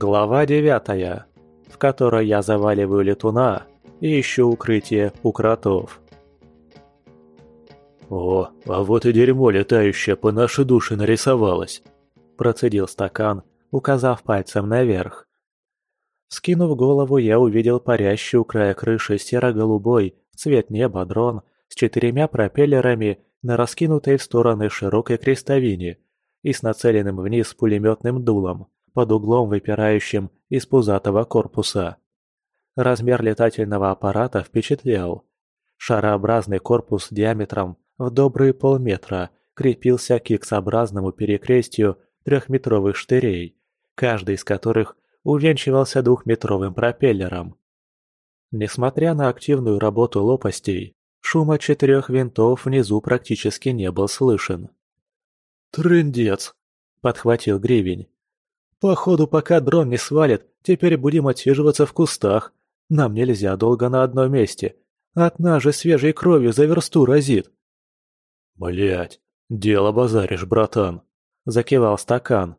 Глава девятая, в которой я заваливаю летуна и ищу укрытие у кротов. «О, а вот и дерьмо летающее по нашей душе нарисовалось!» Процедил стакан, указав пальцем наверх. Скинув голову, я увидел парящий у края крыши серо-голубой цвет неба дрон с четырьмя пропеллерами на раскинутой в стороны широкой крестовине и с нацеленным вниз пулеметным дулом под углом выпирающим из пузатого корпуса. Размер летательного аппарата впечатлял. Шарообразный корпус диаметром в добрые полметра крепился к иксообразному перекрестию трехметровых штырей, каждый из которых увенчивался двухметровым пропеллером. Несмотря на активную работу лопастей, шума четырех винтов внизу практически не был слышен. «Трындец!» – подхватил Гривень. Походу, пока дрон не свалит, теперь будем отсиживаться в кустах. Нам нельзя долго на одном месте. От нас же свежей кровью за версту разит. Блять, дело базаришь, братан. Закивал стакан.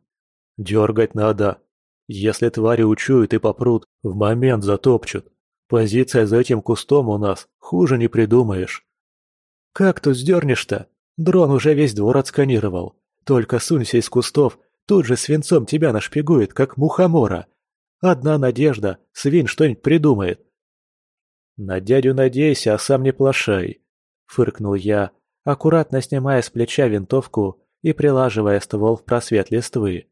Дергать надо. Если твари учуют и попрут, в момент затопчут. Позиция за этим кустом у нас, хуже не придумаешь. Как тут сдернешь-то? Дрон уже весь двор отсканировал. Только сунься из кустов, Тут же свинцом тебя нашпигует, как мухомора. Одна надежда, свин что-нибудь придумает. На дядю надейся, а сам не плашай, фыркнул я, аккуратно снимая с плеча винтовку и прилаживая ствол в просвет листвы.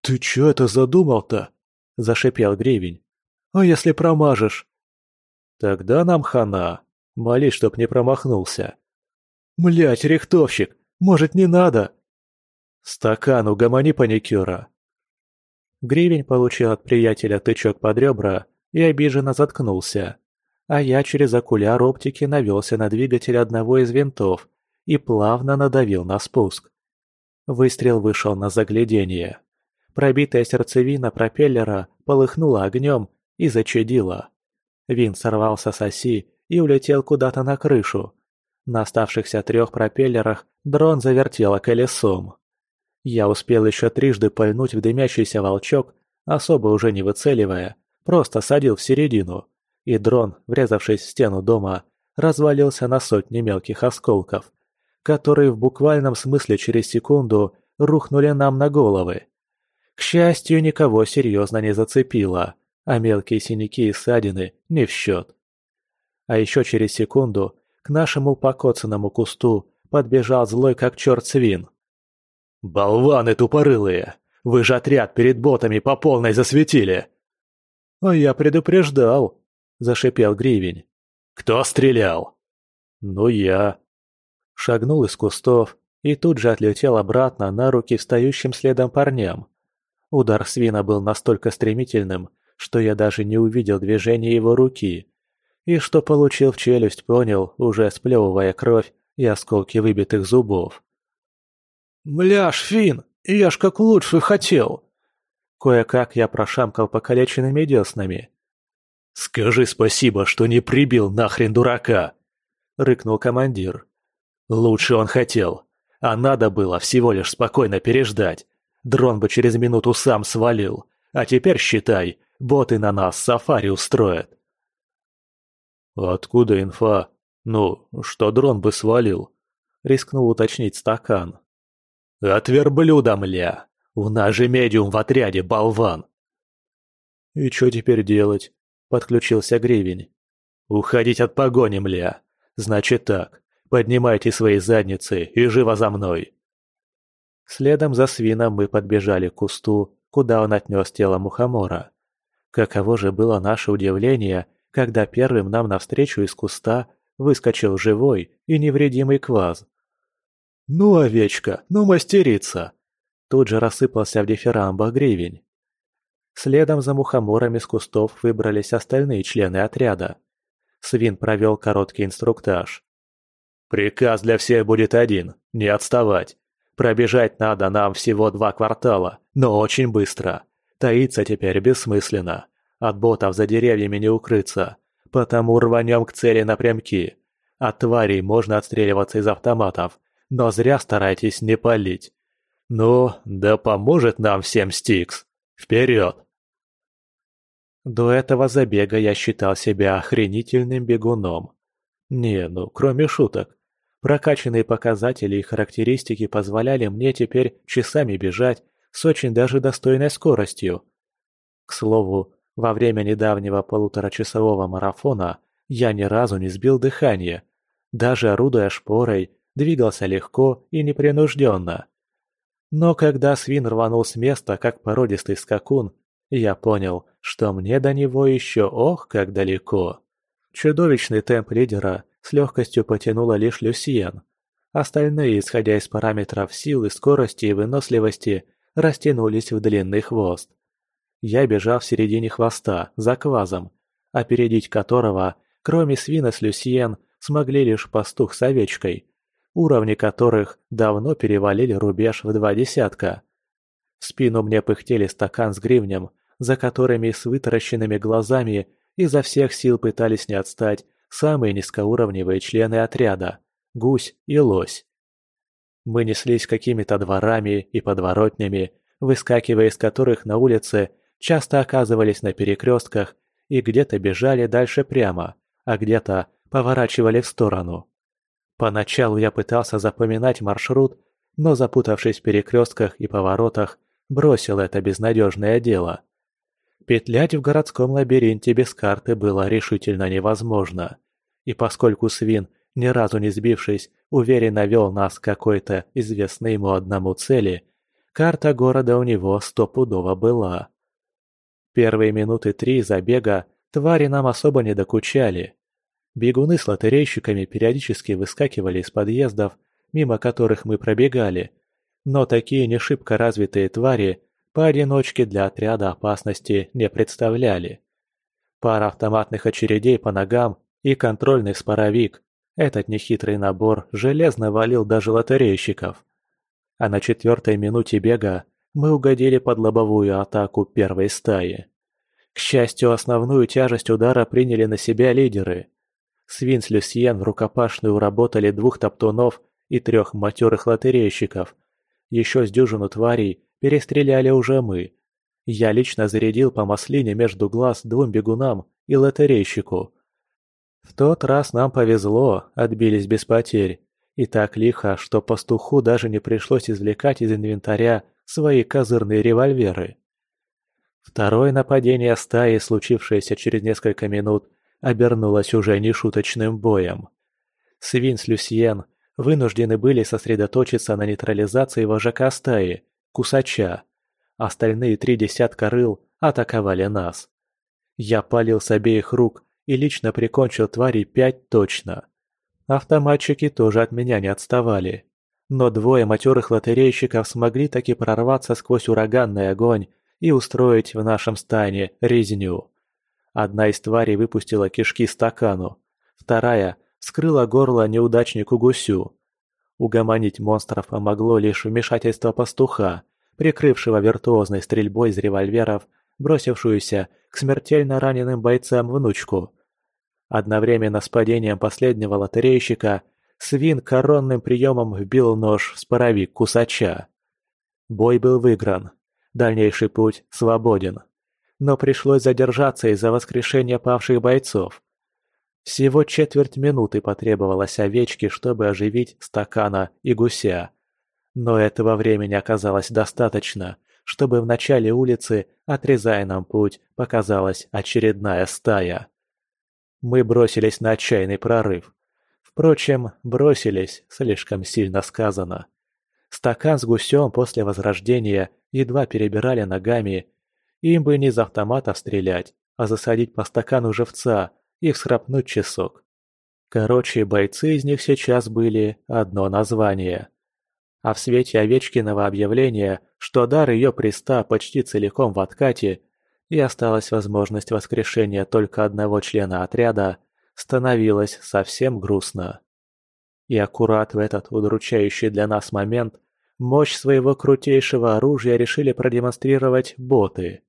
«Ты чё это задумал-то?» – зашипел Гривень. «А если промажешь?» «Тогда нам хана. Молись, чтоб не промахнулся». «Млять, рихтовщик, может, не надо?» «Стакан, угомони паникюра!» Гривень получил от приятеля тычок под ребра и обиженно заткнулся. А я через окуляр оптики навелся на двигатель одного из винтов и плавно надавил на спуск. Выстрел вышел на заглядение. Пробитая сердцевина пропеллера полыхнула огнем и зачадила. Винт сорвался с оси и улетел куда-то на крышу. На оставшихся трех пропеллерах дрон завертело колесом. Я успел еще трижды пальнуть в дымящийся волчок, особо уже не выцеливая, просто садил в середину, и дрон, врезавшись в стену дома, развалился на сотни мелких осколков, которые в буквальном смысле через секунду рухнули нам на головы. К счастью, никого серьезно не зацепило, а мелкие синяки и ссадины не в счет. А еще через секунду к нашему покоцанному кусту подбежал злой как черт свин. «Болваны тупорылые! Вы же отряд перед ботами по полной засветили!» «А я предупреждал!» – зашипел Гривень. «Кто стрелял?» «Ну я». Шагнул из кустов и тут же отлетел обратно на руки встающим следом парням. Удар свина был настолько стремительным, что я даже не увидел движения его руки. И что получил в челюсть, понял, уже сплевывая кровь и осколки выбитых зубов. «Мляж, Фин, я ж как лучше хотел!» Кое-как я прошамкал покалеченными деснами. «Скажи спасибо, что не прибил нахрен дурака!» — рыкнул командир. «Лучше он хотел, а надо было всего лишь спокойно переждать. Дрон бы через минуту сам свалил, а теперь, считай, боты на нас сафари устроят». «Откуда инфа? Ну, что дрон бы свалил?» — рискнул уточнить стакан. «От верблюда, мля! У нас же медиум в отряде, болван!» «И что теперь делать?» – подключился Гривень. «Уходить от погони, мля! Значит так, поднимайте свои задницы и живо за мной!» Следом за свином мы подбежали к кусту, куда он отнес тело мухомора. Каково же было наше удивление, когда первым нам навстречу из куста выскочил живой и невредимый кваз. «Ну, овечка, ну, мастерица!» Тут же рассыпался в дифирамбах гривень. Следом за мухоморами с кустов выбрались остальные члены отряда. Свин провел короткий инструктаж. «Приказ для всех будет один – не отставать. Пробежать надо нам всего два квартала, но очень быстро. Таиться теперь бессмысленно. От ботов за деревьями не укрыться, потому рванем к цели напрямки. От тварей можно отстреливаться из автоматов, но зря старайтесь не палить. Ну, да поможет нам всем Стикс. Вперед!» До этого забега я считал себя охренительным бегуном. Не, ну, кроме шуток. Прокачанные показатели и характеристики позволяли мне теперь часами бежать с очень даже достойной скоростью. К слову, во время недавнего полуторачасового марафона я ни разу не сбил дыхание. Даже орудуя шпорой, двигался легко и непринужденно. Но когда свин рванул с места, как породистый скакун, я понял, что мне до него еще ох, как далеко. Чудовищный темп лидера с легкостью потянула лишь Люсьен. Остальные, исходя из параметров силы, скорости и выносливости, растянулись в длинный хвост. Я бежал в середине хвоста, за квазом, опередить которого, кроме свина с Люсьен, смогли лишь пастух с овечкой, уровни которых давно перевалили рубеж в два десятка. В спину мне пыхтели стакан с гривнем, за которыми с вытаращенными глазами изо всех сил пытались не отстать самые низкоуровневые члены отряда – гусь и лось. Мы неслись какими-то дворами и подворотнями, выскакивая из которых на улице часто оказывались на перекрестках и где-то бежали дальше прямо, а где-то поворачивали в сторону. Поначалу я пытался запоминать маршрут, но запутавшись в перекрестках и поворотах, бросил это безнадежное дело. Петлять в городском лабиринте без карты было решительно невозможно. И поскольку свин, ни разу не сбившись, уверенно вел нас к какой-то известной ему одному цели, карта города у него стопудово была. Первые минуты три забега твари нам особо не докучали. Бегуны с лотерейщиками периодически выскакивали из подъездов, мимо которых мы пробегали, но такие не шибко развитые твари поодиночке для отряда опасности не представляли. Пара автоматных очередей по ногам и контрольный споровик – этот нехитрый набор железно валил даже лотерейщиков. А на четвертой минуте бега мы угодили под лобовую атаку первой стаи. К счастью, основную тяжесть удара приняли на себя лидеры. Свин с Люсьен рукопашную работали двух топтунов и трех матерых лотерейщиков. Еще с дюжину тварей перестреляли уже мы. Я лично зарядил по маслине между глаз двум бегунам и лотерейщику. В тот раз нам повезло, отбились без потерь. И так лихо, что пастуху даже не пришлось извлекать из инвентаря свои козырные револьверы. Второе нападение стаи, случившееся через несколько минут, обернулось уже нешуточным боем. Свин с Люсьен вынуждены были сосредоточиться на нейтрализации вожака стаи, кусача. Остальные три десятка рыл атаковали нас. Я палил с обеих рук и лично прикончил тварей пять точно. Автоматчики тоже от меня не отставали. Но двое матерых лотерейщиков смогли таки прорваться сквозь ураганный огонь и устроить в нашем стане резню. Одна из тварей выпустила кишки стакану, вторая скрыла горло неудачнику гусю. Угомонить монстров помогло лишь вмешательство пастуха, прикрывшего виртуозной стрельбой из револьверов, бросившуюся к смертельно раненым бойцам внучку. Одновременно с падением последнего лотерейщика свин коронным приемом вбил нож в споровик кусача. Бой был выигран. Дальнейший путь свободен. Но пришлось задержаться из-за воскрешения павших бойцов. Всего четверть минуты потребовалось овечке, чтобы оживить стакана и гуся. Но этого времени оказалось достаточно, чтобы в начале улицы, отрезая нам путь, показалась очередная стая. Мы бросились на отчаянный прорыв. Впрочем, бросились, слишком сильно сказано. Стакан с гусем после возрождения едва перебирали ногами. Им бы не из автоматов стрелять, а засадить по стакану живца, и всхрапнуть часок. Короче, бойцы из них сейчас были одно название. А в свете Овечкиного объявления, что дар ее приста почти целиком в откате, и осталась возможность воскрешения только одного члена отряда, становилось совсем грустно. И аккурат в этот удручающий для нас момент мощь своего крутейшего оружия решили продемонстрировать боты.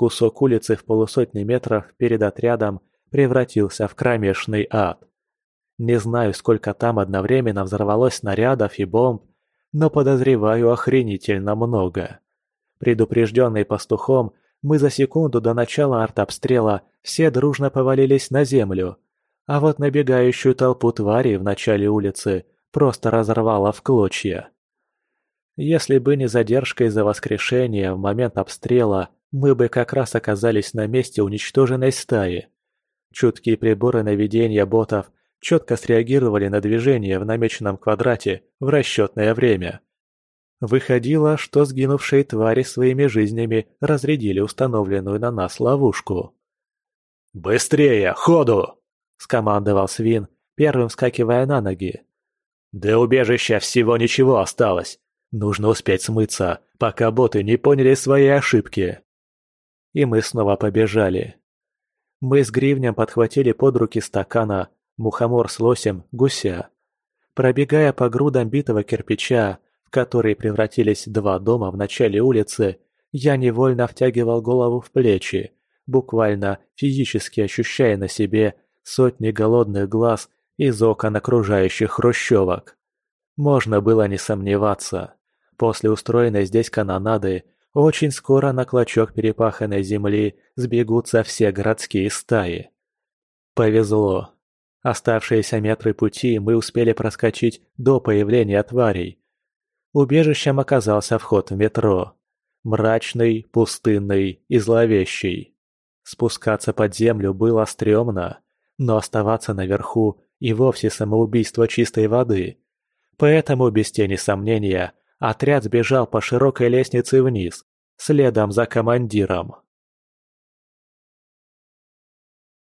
Кусок улицы в полусотни метров перед отрядом превратился в кромешный ад. Не знаю, сколько там одновременно взорвалось снарядов и бомб, но подозреваю охренительно много. Предупрежденный пастухом, мы за секунду до начала артобстрела все дружно повалились на землю, а вот набегающую толпу тварей в начале улицы просто разорвало в клочья. Если бы не задержка из-за воскрешения в момент обстрела, мы бы как раз оказались на месте уничтоженной стаи. Чуткие приборы наведения ботов четко среагировали на движение в намеченном квадрате в расчетное время. Выходило, что сгинувшие твари своими жизнями разрядили установленную на нас ловушку. «Быстрее, ходу!» – скомандовал свин, первым вскакивая на ноги. «До убежища всего ничего осталось. Нужно успеть смыться, пока боты не поняли свои ошибки». И мы снова побежали. Мы с гривнем подхватили под руки стакана, мухомор с лосем, гуся. Пробегая по грудам битого кирпича, в которые превратились два дома в начале улицы, я невольно втягивал голову в плечи, буквально физически ощущая на себе сотни голодных глаз из окон окружающих хрущевок. Можно было не сомневаться. После устроенной здесь канонады очень скоро на клочок перепаханной земли сбегутся все городские стаи. Повезло. Оставшиеся метры пути мы успели проскочить до появления тварей. Убежищем оказался вход в метро. Мрачный, пустынный и зловещий. Спускаться под землю было стрёмно, но оставаться наверху и вовсе самоубийство чистой воды. Поэтому, без тени сомнения, Отряд сбежал по широкой лестнице вниз, следом за командиром.